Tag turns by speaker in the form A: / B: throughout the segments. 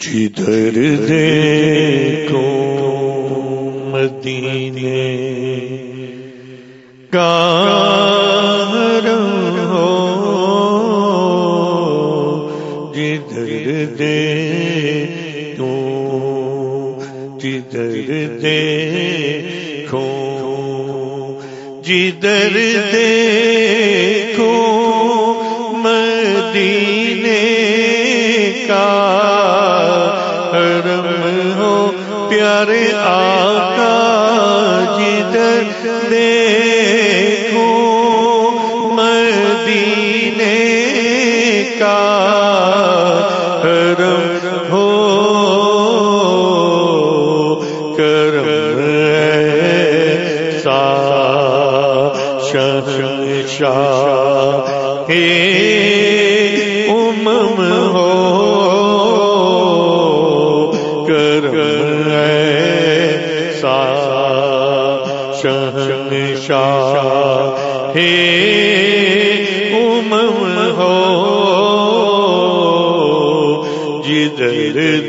A: جی جدھر دیکھو مدینے کا ہو جدھر جی دے تو جدھر دے کھو جدھر جی دے کھو پیارے آ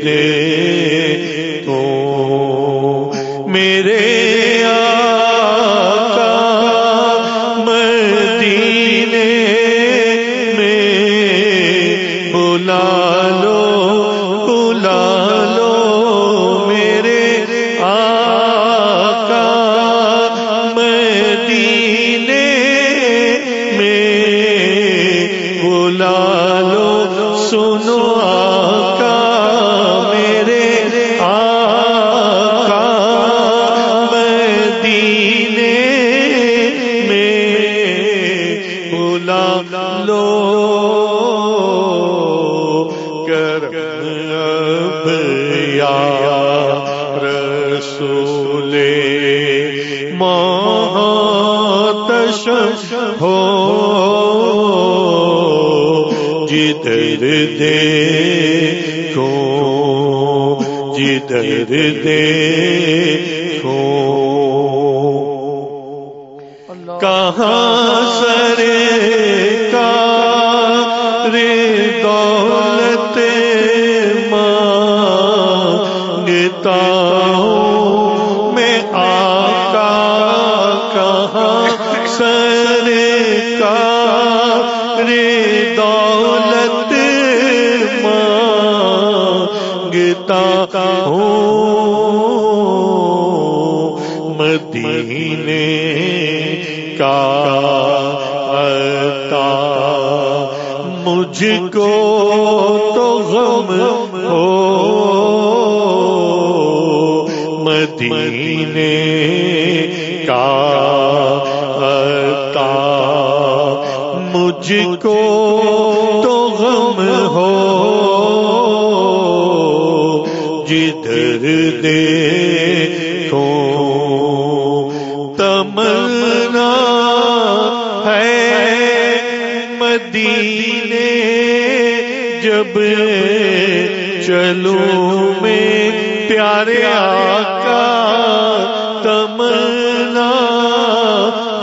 A: جدھر محتش ہو۔ جدھر دے کو جدھر دے کو کہاں سرے کا عطا۔ مجھ کو تو غم ہو۔ مدینے کا عطا۔ مجھ کو جب چلو میں پیارے آقا تمنا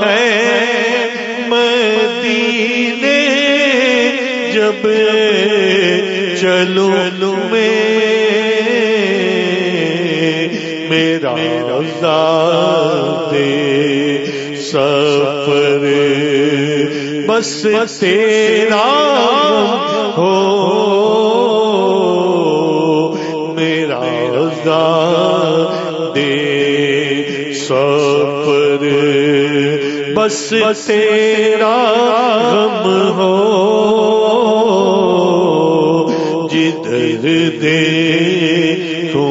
A: ہے مدینے جب چلو میں میرا دے سفر بس تیرا ہو میرا دے سفر۔ بس تیرا غم ہو جدھر دیکھو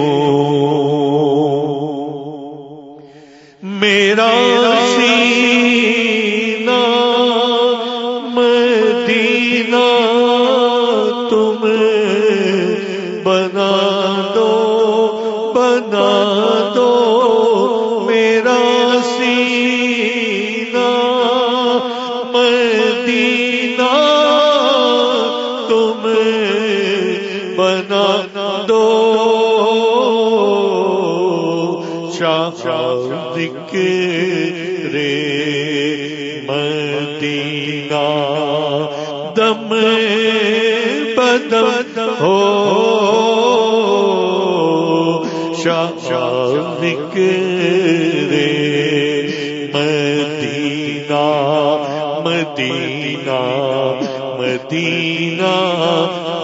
A: میرا سینہ ذکر مدینہ دم بدم ہو شاہک رے مدینہ مدینہ مدینہ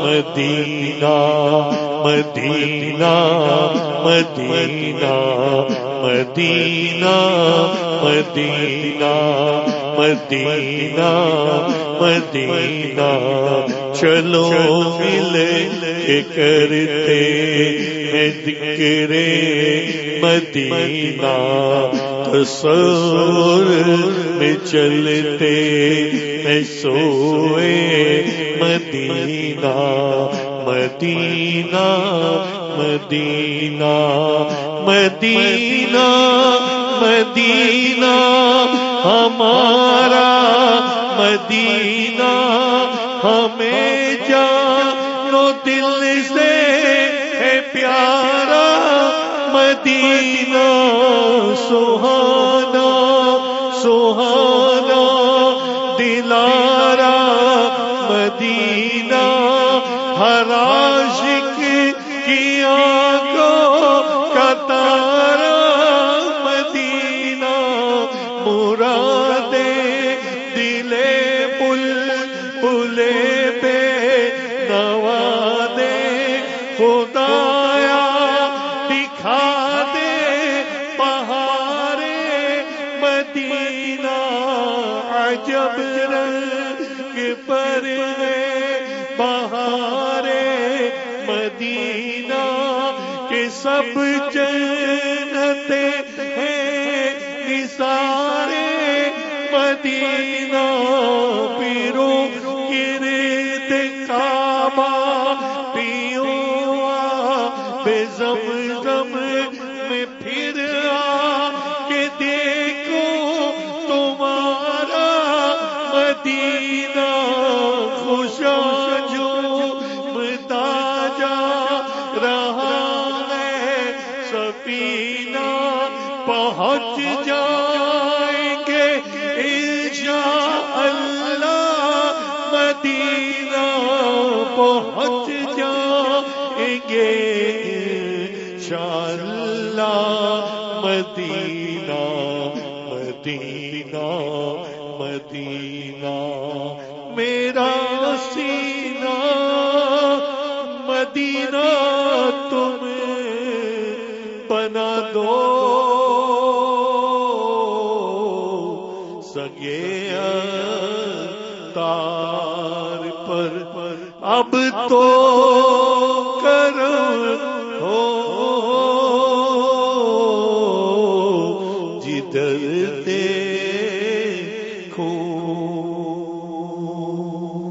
A: مدینہ مدینہ مدینہ مدینہ مدینہ مدینہ مدینہ۔ چلو ملے کرتے میں دکرے مدینہ۔ تصور میں چلتے، میں سوئے مدینہ۔ مدینہ مدینہ۔ مدینہ مدینہ، ہمارا مدینہ، ہمیں جانو دل سے ہے پیارا مدینہ، سہانا سہانا، دلارا مدینہ ہر پل پلے پہ نوا دے، خدایا دکھا دے پہاڑے مدینہ عجب رنگ پر بہارے مدینہ کے سب جنتے ہیں۔ نثارے مدینہ مدینہ خوشا جو متا جا رہا ہے، سفینہ پہنچ جائیں گے انشاء اللہ مدینہ پہنچ جائیں گے انشاء اللہ مدینہ میرا سینہ مدینہ تم بنا دو۔ سگے تار پر۔ اب تو